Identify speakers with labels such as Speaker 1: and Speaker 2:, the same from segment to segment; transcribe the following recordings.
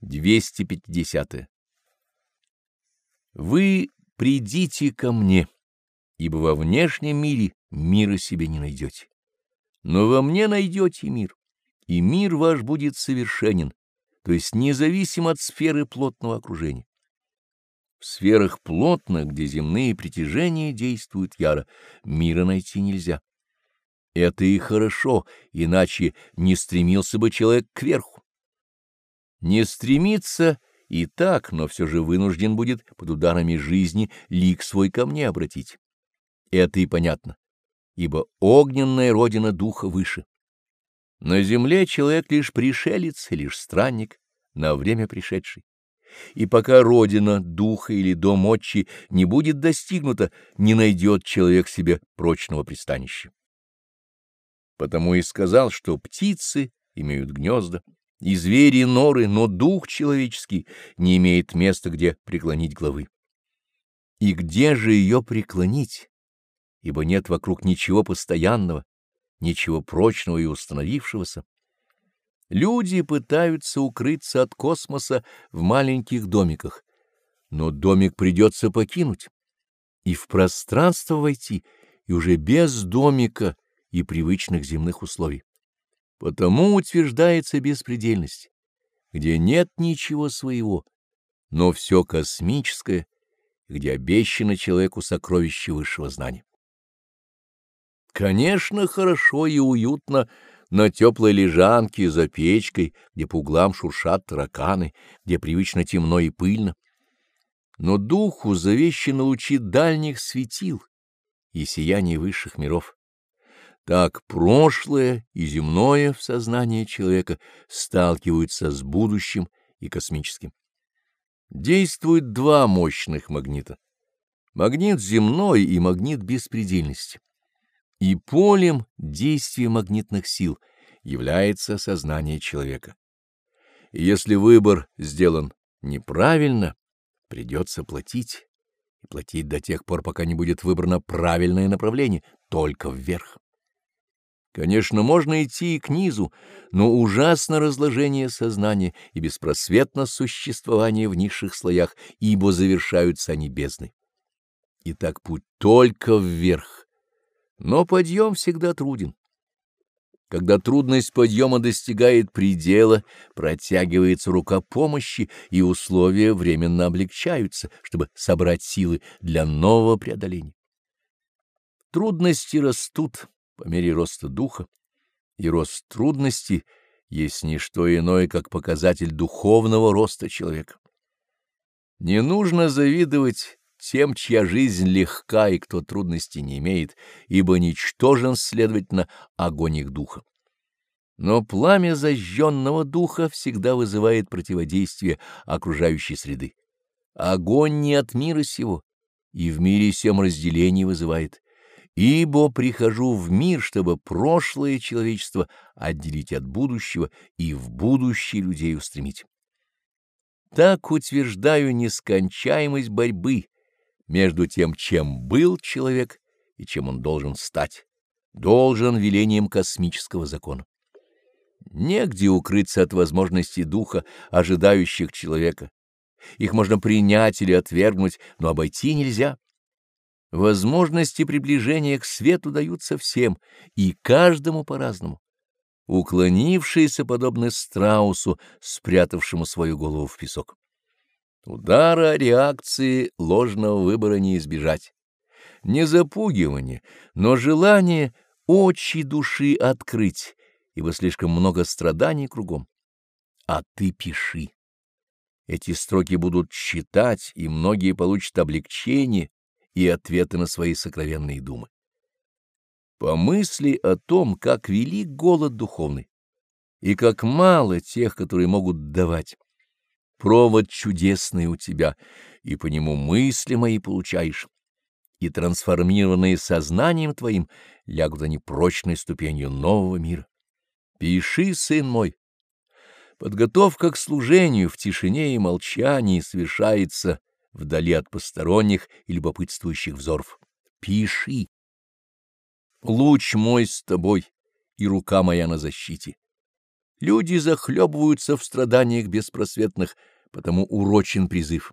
Speaker 1: 250. -е. Вы придите ко мне, ибо во внешнем мире мира себе не найдете. Но во мне найдете мир, и мир ваш будет совершенен, то есть независим от сферы плотного окружения. В сферах плотных, где земные притяжения действуют яро, мира найти нельзя. Это и хорошо, иначе не стремился бы человек кверху. Не стремится и так, но все же вынужден будет под ударами жизни лик свой ко мне обратить. Это и понятно, ибо огненная родина духа выше. На земле человек лишь пришелец, лишь странник, на время пришедший. И пока родина духа или дом отчи не будет достигнута, не найдет человек себе прочного пристанища. Потому и сказал, что птицы имеют гнезда, и звери норы, но дух человеческий не имеет места, где преклонить главы. И где же ее преклонить? Ибо нет вокруг ничего постоянного, ничего прочного и установившегося. Люди пытаются укрыться от космоса в маленьких домиках, но домик придется покинуть и в пространство войти, и уже без домика и привычных земных условий. Потому утверждается беспредельность, где нет ничего своего, но все космическое, где обещано человеку сокровище высшего знания. Конечно, хорошо и уютно на теплой лежанке за печкой, где по углам шуршат тараканы, где привычно темно и пыльно. Но духу завещено лучи дальних светил и сияние высших миров. Так прошлое и земное в сознании человека сталкиваются с будущим и космическим. Действуют два мощных магнита. Магнит земной и магнит беспредельности. И полем действия магнитных сил является сознание человека. И если выбор сделан неправильно, придется платить. И платить до тех пор, пока не будет выбрано правильное направление, только вверх. Конечно, можно идти и к низу, но ужасно разложение сознания и беспросветно существование в низших слоях, ибо завершаются они бездной. Итак, путь только вверх, но подъем всегда труден. Когда трудность подъема достигает предела, протягивается рука помощи, и условия временно облегчаются, чтобы собрать силы для нового преодоления. Трудности растут по мере роста духа, и рост трудностей есть не что иное, как показатель духовного роста человека. Не нужно завидовать тем, чья жизнь легка и кто трудностей не имеет, ибо ничтожен, следовательно, огонь их духа. Но пламя зажженного духа всегда вызывает противодействие окружающей среды. Огонь не от мира сего, и в мире всем разделение вызывает, Ибо прихожу в мир, чтобы прошлое человечество отделить от будущего и в будущее людей устремить. Так утверждаю нескончаемость борьбы между тем, чем был человек и чем он должен стать, должен велением космического закона. Негде укрыться от возможностей духа, ожидающих человека. Их можно принять или отвергнуть, но обойти нельзя. Возможности приближения к свету даются всем, и каждому по-разному. Уклонившиеся подобны страусу, спрятавшему свою голову в песок. Удара реакции ложного выбора не избежать. Не запугивание, но желание очи души открыть, ибо слишком много страданий кругом. А ты пиши. Эти строки будут читать, и многие получат облегчение и ответы на свои сокровенные думы. Помысли о том, как велик голод духовный, и как мало тех, которые могут давать. Провод чудесный у тебя, и по нему мысли мои получаешь, и трансформированные сознанием твоим лягут они прочной ступенью нового мира. Пиши, сын мой. Подготовка к служению в тишине и молчании совершается вдали от посторонних и любопытствующих взоров. Пиши. Луч мой с тобой, и рука моя на защите. Люди захлебываются в страданиях беспросветных, потому урочен призыв.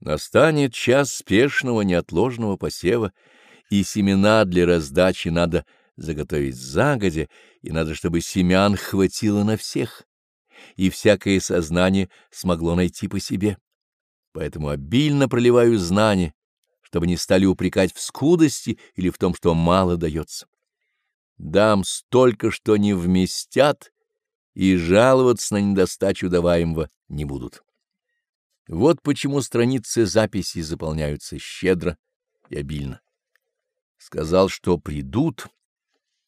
Speaker 1: Настанет час спешного неотложного посева, и семена для раздачи надо заготовить загодя, и надо, чтобы семян хватило на всех, и всякое сознание смогло найти по себе. Поэтому обильно проливаю знания, чтобы не стали упрекать в скудости или в том, что мало дается. Дам столько, что не вместят, и жаловаться на недостачу даваемого не будут. Вот почему страницы записей заполняются щедро и обильно. Сказал, что придут,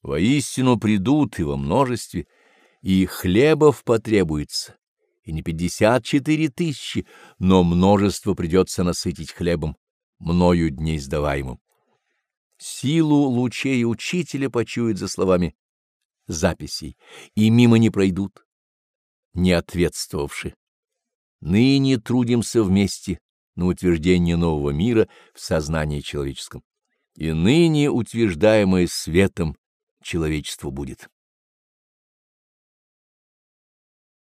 Speaker 1: воистину придут и во множестве, и хлебов потребуется, и не пятьдесят четыре тысячи, но множество придется насытить хлебом, мною дней сдаваемым. Силу лучей учителя почует за словами записей, и мимо не пройдут, не ответствовавши. Ныне трудимся вместе на утверждение нового мира в сознании человеческом, и ныне утверждаемое светом человечество будет.